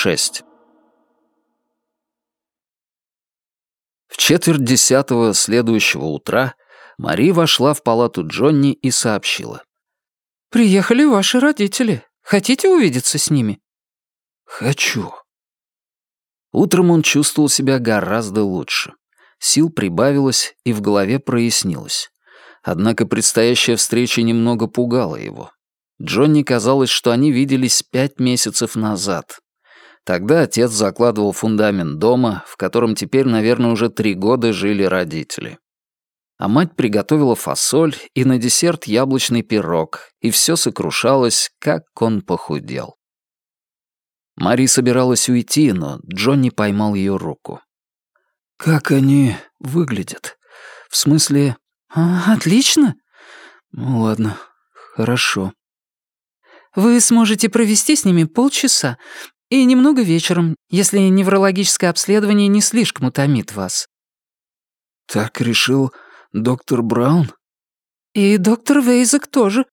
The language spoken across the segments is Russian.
6. В четверть десятого следующего утра Мари вошла в палату Джонни и сообщила. «Приехали ваши родители. Хотите увидеться с ними?» «Хочу». Утром он чувствовал себя гораздо лучше. Сил прибавилось, и в голове прояснилось. Однако предстоящая встреча немного пугала его. Джонни казалось, что они виделись пять месяцев назад. Тогда отец закладывал фундамент дома, в котором теперь, наверное, уже три года жили родители. А мать приготовила фасоль и на десерт яблочный пирог, и все сокрушалось, как он похудел. Мари собиралась уйти, но Джонни поймал ее руку. «Как они выглядят? В смысле...» а, «Отлично». «Ну ладно, хорошо». «Вы сможете провести с ними полчаса и немного вечером, если неврологическое обследование не слишком утомит вас». «Так решил доктор Браун?» «И доктор Вейзек тоже».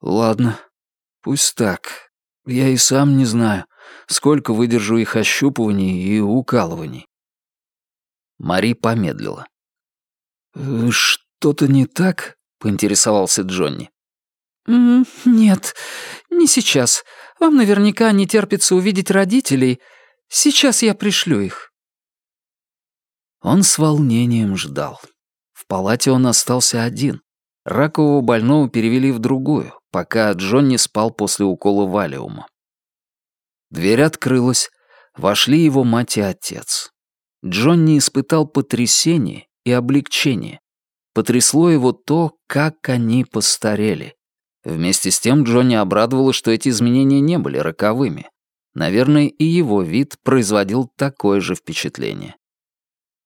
«Ладно, пусть так. Я и сам не знаю, сколько выдержу их ощупываний и укалываний. Мари помедлила. «Э, «Что-то не так?» — поинтересовался Джонни. «Нет, не сейчас. Вам наверняка не терпится увидеть родителей. Сейчас я пришлю их». Он с волнением ждал. В палате он остался один. Ракового больного перевели в другую, пока Джонни спал после укола валиума. Дверь открылась. Вошли его мать и отец. Джонни испытал потрясение и облегчение. Потрясло его то, как они постарели. Вместе с тем Джонни обрадовало, что эти изменения не были роковыми. Наверное, и его вид производил такое же впечатление.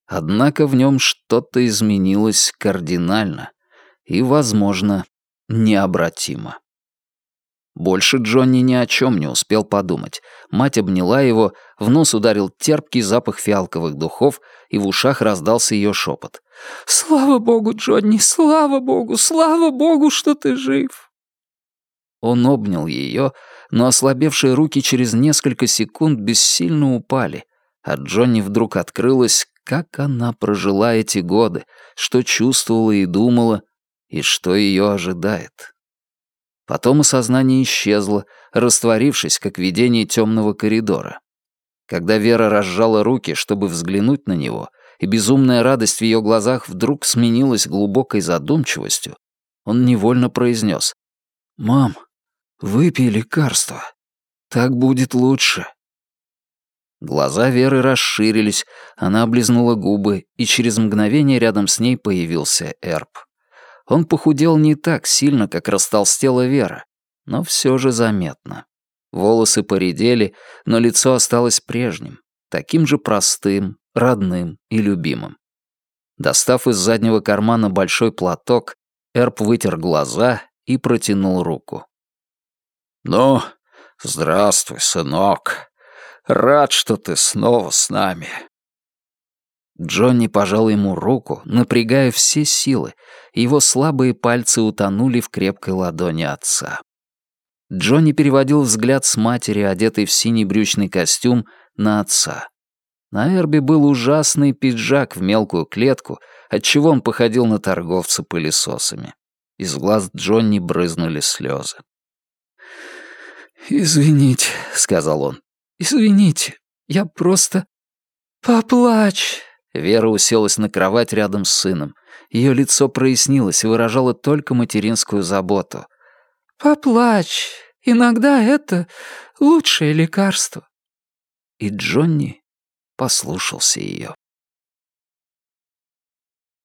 Однако в нем что-то изменилось кардинально и, возможно, необратимо. Больше Джонни ни о чем не успел подумать. Мать обняла его, в нос ударил терпкий запах фиалковых духов, и в ушах раздался ее шепот. «Слава богу, Джонни, слава богу, слава богу, что ты жив!» Он обнял ее, но ослабевшие руки через несколько секунд бессильно упали, а Джонни вдруг открылась, как она прожила эти годы, что чувствовала и думала, и что ее ожидает. Потом осознание исчезло, растворившись, как видение темного коридора. Когда Вера разжала руки, чтобы взглянуть на него, и безумная радость в ее глазах вдруг сменилась глубокой задумчивостью, он невольно произнес «Мам, выпей лекарство. Так будет лучше». Глаза Веры расширились, она облизнула губы, и через мгновение рядом с ней появился Эрб. Он похудел не так сильно, как растолстела Вера, но все же заметно. Волосы поредели, но лицо осталось прежним, таким же простым, родным и любимым. Достав из заднего кармана большой платок, Эрб вытер глаза и протянул руку. «Ну, здравствуй, сынок. Рад, что ты снова с нами. Джонни пожал ему руку, напрягая все силы, его слабые пальцы утонули в крепкой ладони отца. Джонни переводил взгляд с матери, одетой в синий брючный костюм, на отца. На Эрби был ужасный пиджак в мелкую клетку, отчего он походил на торговца пылесосами. Из глаз Джонни брызнули слезы. «Извините», — сказал он. «Извините, я просто...» «Поплачь», Вера уселась на кровать рядом с сыном. Ее лицо прояснилось и выражало только материнскую заботу. «Поплачь. Иногда это лучшее лекарство». И Джонни послушался ее.